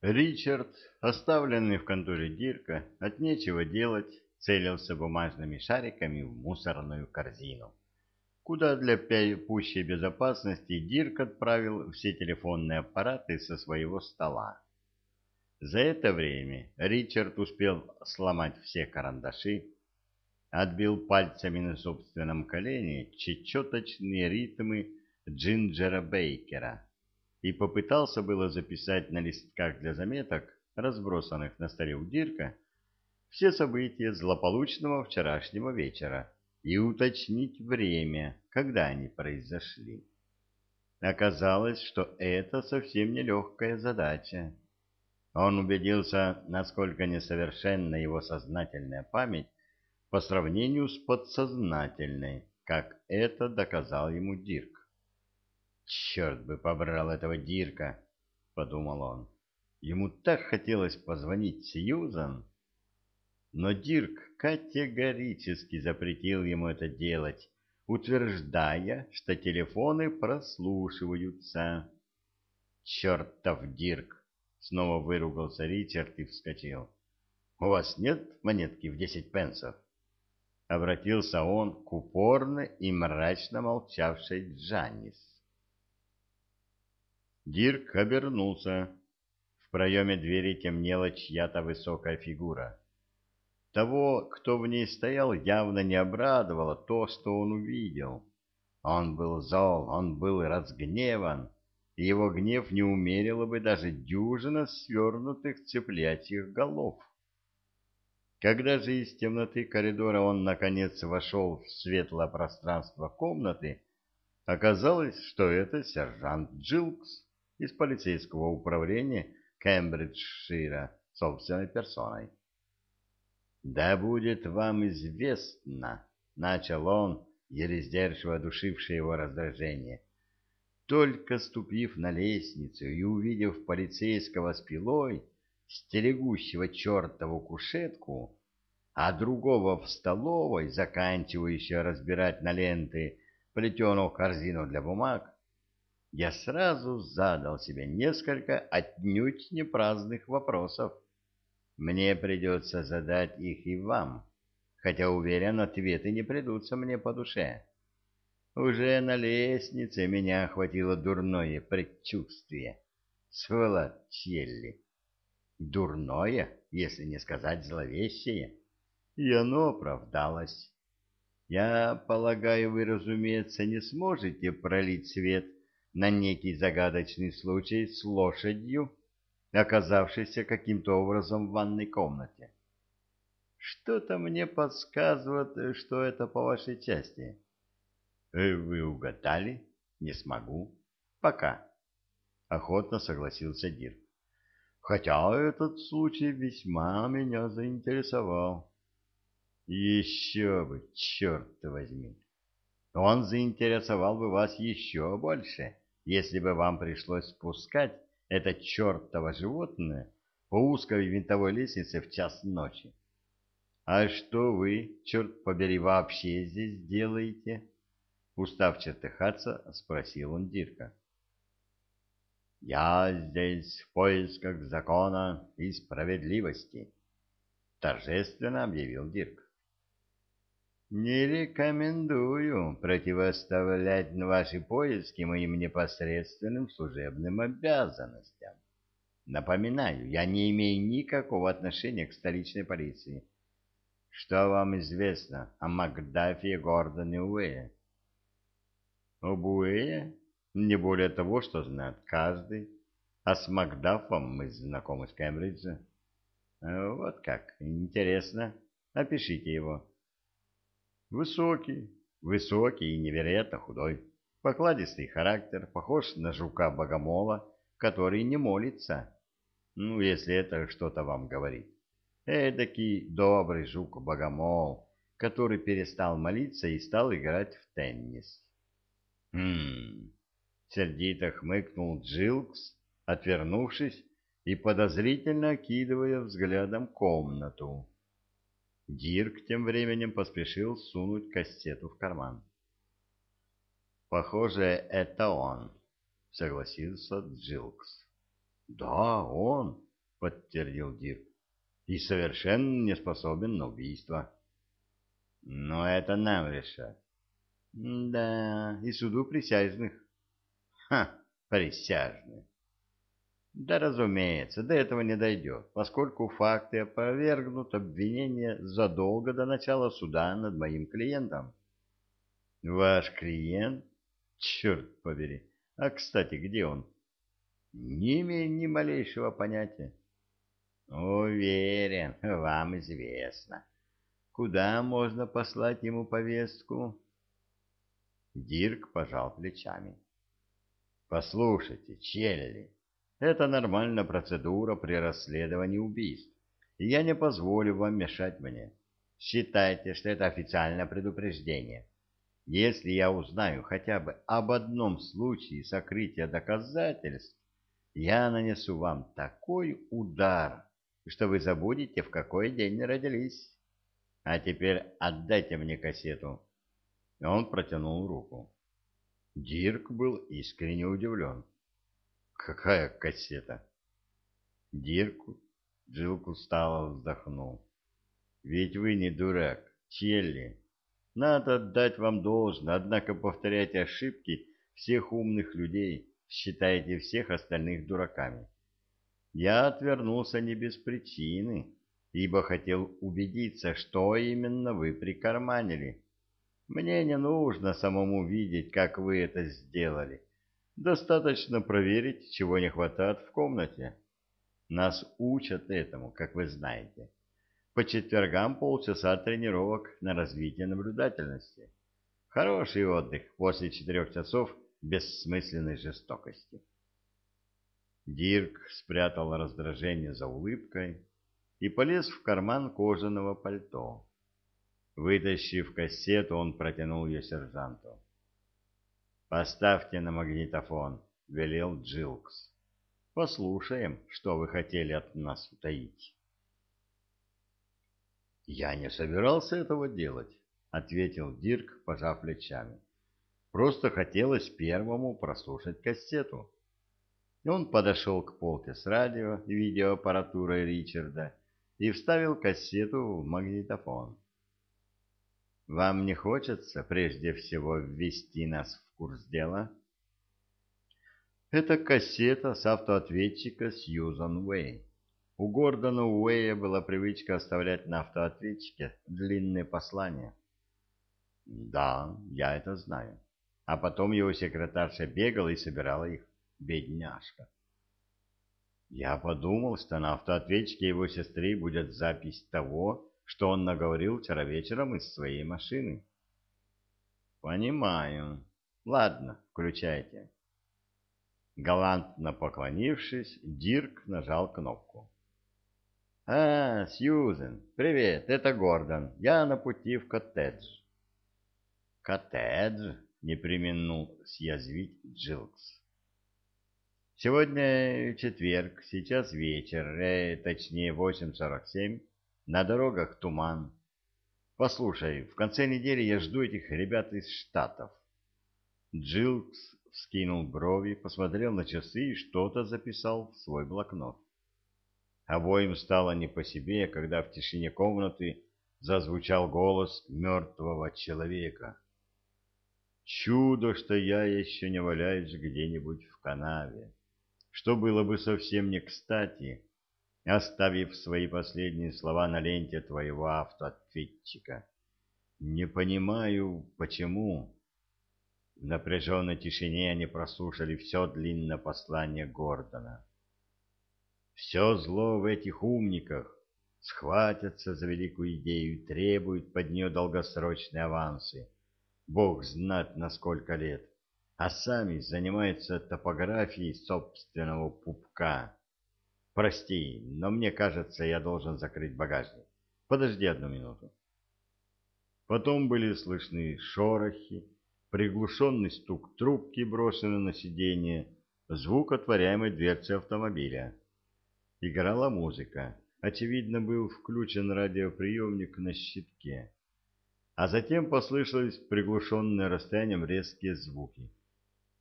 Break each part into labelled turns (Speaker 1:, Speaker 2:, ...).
Speaker 1: Ричард, оставленный в конторе Дирка, от нечего делать, целился бумажными шариками в мусорную корзину, куда для пущей безопасности Дирк отправил все телефонные аппараты со своего стола. За это время Ричард успел сломать все карандаши, отбил пальцами на собственном колене чечеточные ритмы Джинджера Бейкера и попытался было записать на листках для заметок, разбросанных на столе у Дирка, все события злополучного вчерашнего вечера и уточнить время, когда они произошли. Оказалось, что это совсем нелегкая задача. Он убедился, насколько несовершенна его сознательная память по сравнению с подсознательной, как это доказал ему Дирк. «Черт бы побрал этого Дирка!» — подумал он. Ему так хотелось позвонить Сьюзан. Но Дирк категорически запретил ему это делать, утверждая, что телефоны прослушиваются. «Чертов Дирк!» — снова выругался Ричард и вскочил. «У вас нет монетки в десять пенсов?» обратился он к упорно и мрачно молчавшей Джаннис. Дирк обернулся. В проеме двери темнела чья-то высокая фигура. Того, кто в ней стоял, явно не обрадовало то, что он увидел. Он был зол, он был разгневан, и его гнев не умерило бы даже дюжина свернутых цыплячьих голов. Когда же из темноты коридора он, наконец, вошел в светлое пространство комнаты, оказалось, что это сержант Джилкс из полицейского управления Кембриджшира собственной персоной. «Да будет вам известно», — начал он, еле сдерживая душившее его раздражение, только ступив на лестницу и увидев полицейского с пилой, стерегущего чертову кушетку, а другого в столовой, заканчивающего разбирать на ленты плетеную корзину для бумаг, я сразу задал себе несколько отнюдь не праздных вопросов. Мне придется задать их и вам, хотя, уверен, ответы не придутся мне по душе. Уже на лестнице меня охватило дурное предчувствие. Сволочелли! дурное, если не сказать зловещее, и оно оправдалось. Я полагаю, вы, разумеется, не сможете пролить свет на некий загадочный случай с лошадью, оказавшейся каким-то образом в ванной комнате. Что-то мне подсказывает, что это по вашей части. Э, вы угадали? Не смогу. Пока. Охотно согласился Дирк хотя этот случай весьма меня заинтересовал. Еще бы, черт возьми! Он заинтересовал бы вас еще больше, если бы вам пришлось спускать это чертово животное по узкой винтовой лестнице в час ночи. А что вы, черт побери, вообще здесь делаете? Устав чертыхаться, спросил он Дирка. «Я здесь в поисках закона и справедливости», — торжественно объявил Дирк. «Не рекомендую противоставлять ваши поиски моим непосредственным служебным обязанностям. Напоминаю, я не имею никакого отношения к столичной полиции. Что вам известно о Макдафе Гордоне Уэе?» «Об Уэе?» Не более того, что знает каждый. А с Макдафом мы знакомы с Кембриджа. Э, вот как, интересно. Опишите его. Высокий, высокий и невероятно худой. Покладистый характер, похож на жука-богомола, который не молится. Ну, если это что-то вам говорит. Эдакий добрый жук-богомол, который перестал молиться и стал играть в теннис. Хм, Сердито хмыкнул Джилкс, отвернувшись и подозрительно окидывая взглядом комнату. Дирк тем временем поспешил сунуть кассету в карман. «Похоже, это он», — согласился Джилкс. «Да, он», — подтвердил Дирк. «И совершенно не способен на убийство». «Но это нам решать». «Да, и суду присяжных». «Ха, присяжных». Да, разумеется, до этого не дойдет, поскольку факты опровергнут обвинение задолго до начала суда над моим клиентом. Ваш клиент? Черт побери. А, кстати, где он? Не имею ни малейшего понятия. Уверен, вам известно. Куда можно послать ему повестку? Дирк пожал плечами. Послушайте, Челли, это нормальная процедура при расследовании убийств, и я не позволю вам мешать мне. Считайте, что это официальное предупреждение. Если я узнаю хотя бы об одном случае сокрытия доказательств, я нанесу вам такой удар, что вы забудете, в какой день родились. А теперь отдайте мне кассету. Он протянул руку. Дирк был искренне удивлен. Какая кассета? Дирку Джилку устало вздохнул. Ведь вы не дурак, Челли. Надо отдать вам должное, однако повторяйте ошибки всех умных людей, считаете всех остальных дураками. Я отвернулся не без причины, ибо хотел убедиться, что именно вы прикарманили. Мне не нужно самому видеть, как вы это сделали. Достаточно проверить, чего не хватает в комнате. Нас учат этому, как вы знаете. По четвергам полчаса тренировок на развитие наблюдательности. Хороший отдых после четырех часов бессмысленной жестокости. Дирк спрятал раздражение за улыбкой и полез в карман кожаного пальто. Вытащив кассету, он протянул ее сержанту. «Поставьте на магнитофон», — велел Джилкс. «Послушаем, что вы хотели от нас утаить». «Я не собирался этого делать», — ответил Дирк, пожав плечами. «Просто хотелось первому прослушать кассету». Он подошел к полке с радио и видеоаппаратурой Ричарда и вставил кассету в магнитофон. «Вам не хочется прежде всего ввести нас курс дела? Это кассета с автоответчика Сьюзан Уэй. У Гордона Уэя была привычка оставлять на автоответчике длинные послания. Да, я это знаю. А потом его секретарша бегала и собирала их. Бедняжка. Я подумал, что на автоответчике его сестры будет запись того, что он наговорил вчера вечером из своей машины. Понимаю. Ладно, включайте. Галантно поклонившись, Дирк нажал кнопку. «А, Сьюзен, привет, это Гордон. Я на пути в коттедж». «Коттедж?» — не применул съязвить Джилкс. «Сегодня четверг, сейчас вечер, э, точнее 8.47, на дорогах туман. Послушай, в конце недели я жду этих ребят из Штатов. Джилкс вскинул брови, посмотрел на часы и что-то записал в свой блокнот. Обоим стало не по себе, когда в тишине комнаты зазвучал голос мертвого человека. Чудо, что я еще не валяюсь где-нибудь в канаве, что было бы совсем не кстати, оставив свои последние слова на ленте твоего автоответчика. Не понимаю, почему... В напряженной тишине они прослушали все длинное послание Гордона. Все зло в этих умниках схватятся за великую идею и требуют под нее долгосрочные авансы. Бог знает на сколько лет. А сами занимаются топографией собственного пупка. Прости, но мне кажется, я должен закрыть багажник. Подожди одну минуту. Потом были слышны шорохи, приглушенный стук трубки, брошенной на сиденье, звук отворяемой дверцы автомобиля. Играла музыка. Очевидно, был включен радиоприемник на щитке. А затем послышались приглушенные расстоянием резкие звуки.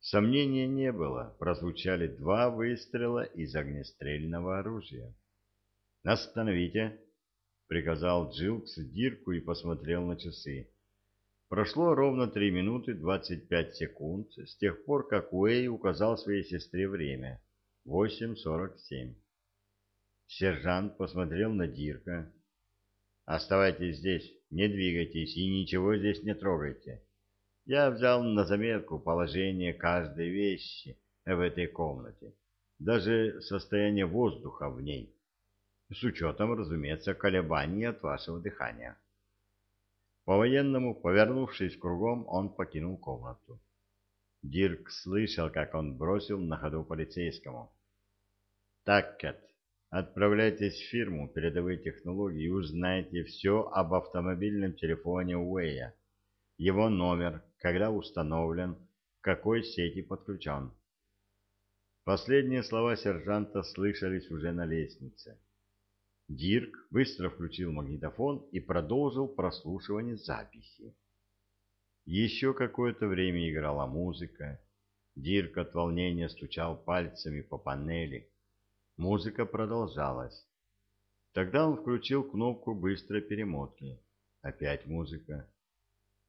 Speaker 1: Сомнения не было, прозвучали два выстрела из огнестрельного оружия. «Остановите!» — приказал Джилкс Дирку и посмотрел на часы. Прошло ровно три минуты двадцать пять секунд с тех пор, как Уэй указал своей сестре время — восемь сорок семь. Сержант посмотрел на Дирка. «Оставайтесь здесь, не двигайтесь и ничего здесь не трогайте. Я взял на заметку положение каждой вещи в этой комнате, даже состояние воздуха в ней, с учетом, разумеется, колебаний от вашего дыхания». По-военному, повернувшись кругом, он покинул комнату. Дирк слышал, как он бросил на ходу полицейскому. «Так, Кэт, Отправляйтесь в фирму передовые технологии и узнайте все об автомобильном телефоне Уэя, его номер, когда установлен, к какой сети подключен. Последние слова сержанта слышались уже на лестнице. Дирк быстро включил магнитофон и продолжил прослушивание записи. Еще какое-то время играла музыка. Дирк от волнения стучал пальцами по панели, Музыка продолжалась. Тогда он включил кнопку быстрой перемотки. Опять музыка.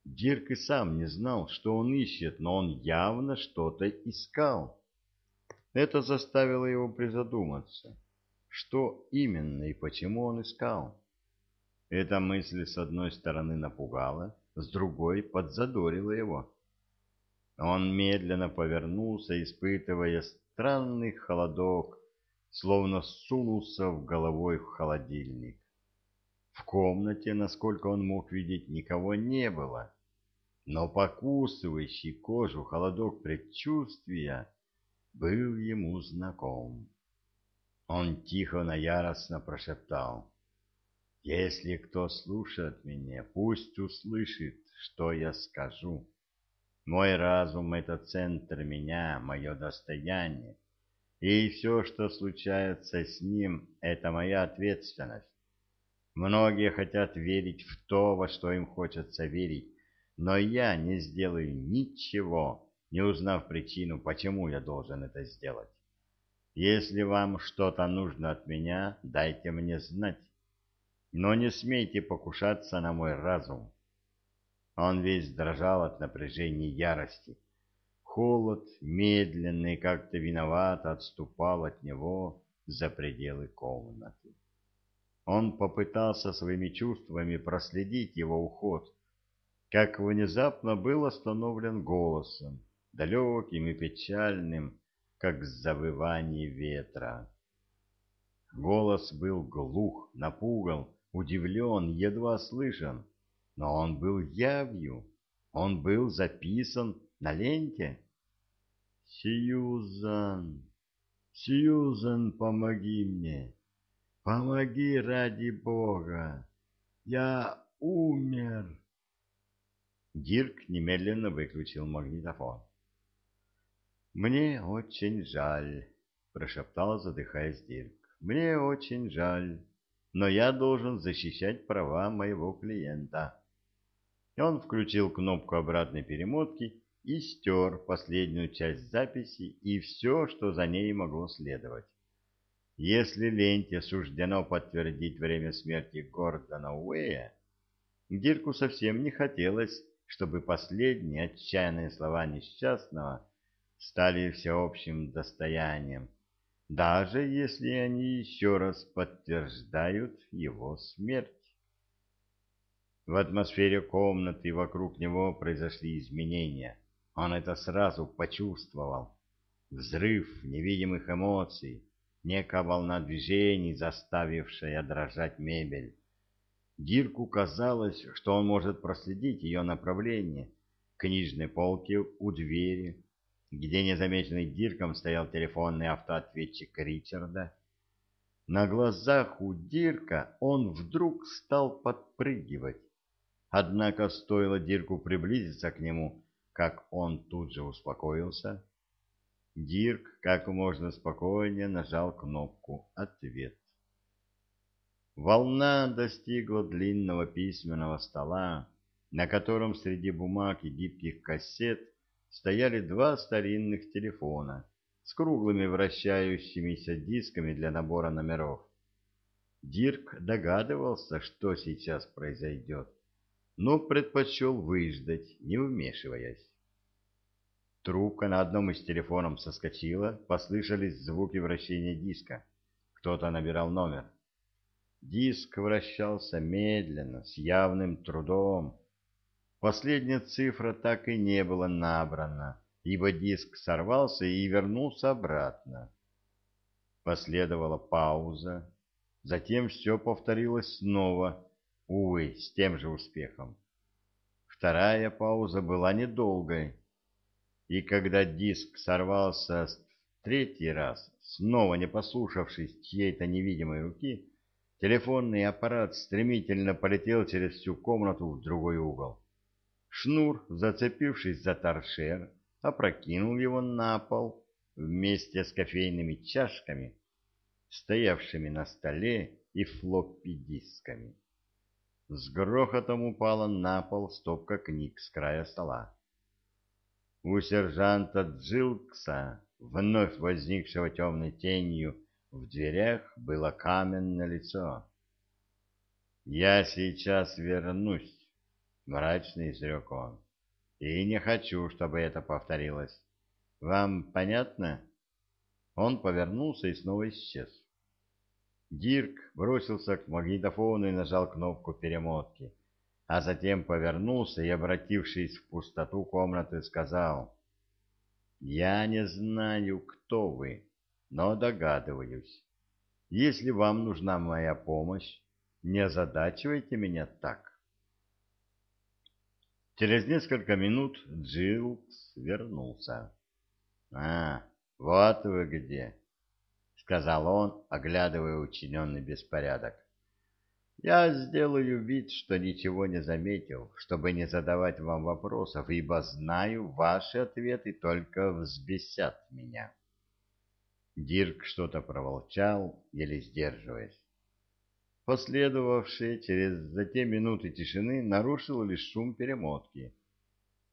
Speaker 1: Дирк и сам не знал, что он ищет, но он явно что-то искал. Это заставило его призадуматься. Что именно и почему он искал? Эта мысль с одной стороны напугала, с другой подзадорила его. Он медленно повернулся, испытывая странный холодок словно сунулся в головой в холодильник. В комнате, насколько он мог видеть, никого не было, но покусывающий кожу холодок предчувствия был ему знаком. Он тихо, но яростно прошептал. «Если кто слушает меня, пусть услышит, что я скажу. Мой разум — это центр меня, мое достояние и все, что случается с ним, это моя ответственность. Многие хотят верить в то, во что им хочется верить, но я не сделаю ничего, не узнав причину, почему я должен это сделать. Если вам что-то нужно от меня, дайте мне знать, но не смейте покушаться на мой разум. Он весь дрожал от напряжения ярости. Холод медленно и как-то виновато отступал от него за пределы комнаты. Он попытался своими чувствами проследить его уход, как внезапно был остановлен голосом, далеким и печальным, как завывание ветра. Голос был глух, напуган, удивлен, едва слышен, но он был явью, он был записан на ленте. Сьюзан, Сьюзан, помоги мне, помоги ради Бога, я умер. Дирк немедленно выключил магнитофон. «Мне очень жаль», — прошептал, задыхаясь Дирк. «Мне очень жаль, но я должен защищать права моего клиента». Он включил кнопку обратной перемотки и стер последнюю часть записи и все, что за ней могло следовать. Если ленте суждено подтвердить время смерти Гордона Уэя, Дирку совсем не хотелось, чтобы последние отчаянные слова несчастного стали всеобщим достоянием, даже если они еще раз подтверждают его смерть. В атмосфере комнаты вокруг него произошли изменения – он это сразу почувствовал. Взрыв невидимых эмоций, некая волна движений, заставившая дрожать мебель. Дирку казалось, что он может проследить ее направление книжной полке у двери, где незамеченный Дирком стоял телефонный автоответчик Ричарда. На глазах у Дирка он вдруг стал подпрыгивать. Однако стоило Дирку приблизиться к нему, как он тут же успокоился, Дирк как можно спокойнее нажал кнопку «Ответ». Волна достигла длинного письменного стола, на котором среди бумаг и гибких кассет стояли два старинных телефона с круглыми вращающимися дисками для набора номеров. Дирк догадывался, что сейчас произойдет, но предпочел выждать, не вмешиваясь. Трубка на одном из телефонов соскочила, послышались звуки вращения диска. Кто-то набирал номер. Диск вращался медленно, с явным трудом. Последняя цифра так и не была набрана, ибо диск сорвался и вернулся обратно. Последовала пауза, затем все повторилось снова, увы, с тем же успехом. Вторая пауза была недолгой, и когда диск сорвался в третий раз, снова не послушавшись чьей-то невидимой руки, телефонный аппарат стремительно полетел через всю комнату в другой угол. Шнур, зацепившись за торшер, опрокинул его на пол вместе с кофейными чашками, стоявшими на столе и флоппи-дисками. С грохотом упала на пол стопка книг с края стола. У сержанта Джилкса, вновь возникшего темной тенью, в дверях было каменное лицо. «Я сейчас вернусь», — мрачно изрек он, — «и не хочу, чтобы это повторилось. Вам понятно?» Он повернулся и снова исчез. Дирк бросился к магнитофону и нажал кнопку перемотки а затем повернулся и, обратившись в пустоту комнаты, сказал, «Я не знаю, кто вы, но догадываюсь. Если вам нужна моя помощь, не озадачивайте меня так». Через несколько минут Джилкс вернулся. «А, вот вы где!» — сказал он, оглядывая учиненный беспорядок. Я сделаю вид, что ничего не заметил, чтобы не задавать вам вопросов, ибо знаю, ваши ответы только взбесят меня. Дирк что-то проволчал, еле сдерживаясь. Последовавшие через затем минуты тишины нарушил лишь шум перемотки.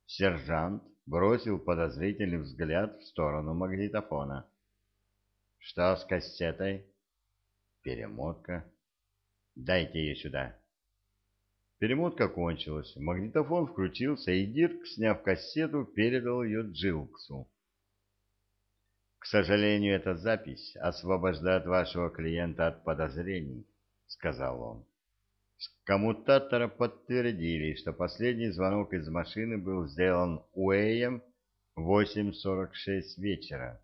Speaker 1: Сержант бросил подозрительный взгляд в сторону магнитофона. «Что с кассетой?» «Перемотка». Дайте ее сюда. Перемотка кончилась, магнитофон включился, и Дирк, сняв кассету, передал ее Джилксу. «К сожалению, эта запись освобождает вашего клиента от подозрений», — сказал он. С коммутатора подтвердили, что последний звонок из машины был сделан Уэем в 8.46 вечера.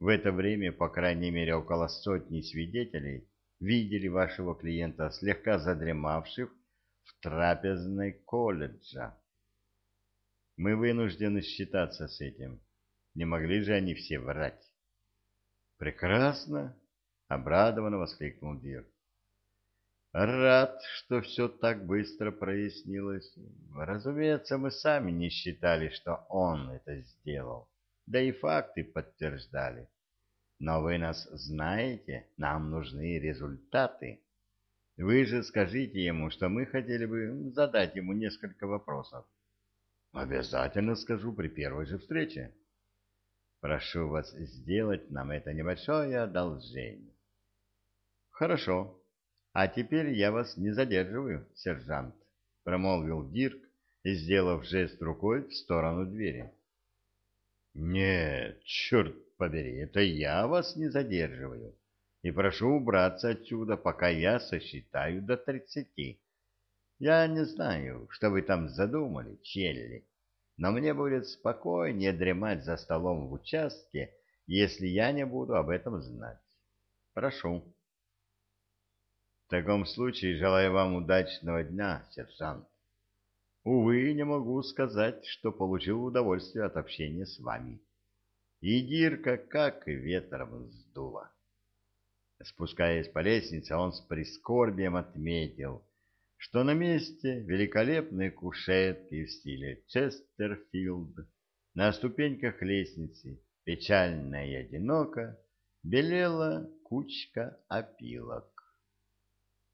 Speaker 1: В это время, по крайней мере, около сотни свидетелей видели вашего клиента слегка задремавших в трапезной колледжа. Мы вынуждены считаться с этим. Не могли же они все врать? Прекрасно, обрадованно воскликнул Дир. Рад, что все так быстро прояснилось. Разумеется, мы сами не считали, что он это сделал. Да и факты подтверждали. Но вы нас знаете, нам нужны результаты. Вы же скажите ему, что мы хотели бы задать ему несколько вопросов. Обязательно скажу при первой же встрече. Прошу вас сделать нам это небольшое одолжение. Хорошо. А теперь я вас не задерживаю, сержант, промолвил Дирк, сделав жест рукой в сторону двери. Нет, черт побери, это я вас не задерживаю. И прошу убраться отсюда, пока я сосчитаю до тридцати. Я не знаю, что вы там задумали, Челли, но мне будет спокойнее дремать за столом в участке, если я не буду об этом знать. Прошу. В таком случае желаю вам удачного дня, сержант. Увы, не могу сказать, что получил удовольствие от общения с вами и Дирка как ветром сдуло. Спускаясь по лестнице, он с прискорбием отметил, что на месте великолепной кушетки в стиле Честерфилд на ступеньках лестницы, печально и одиноко, белела кучка опилок.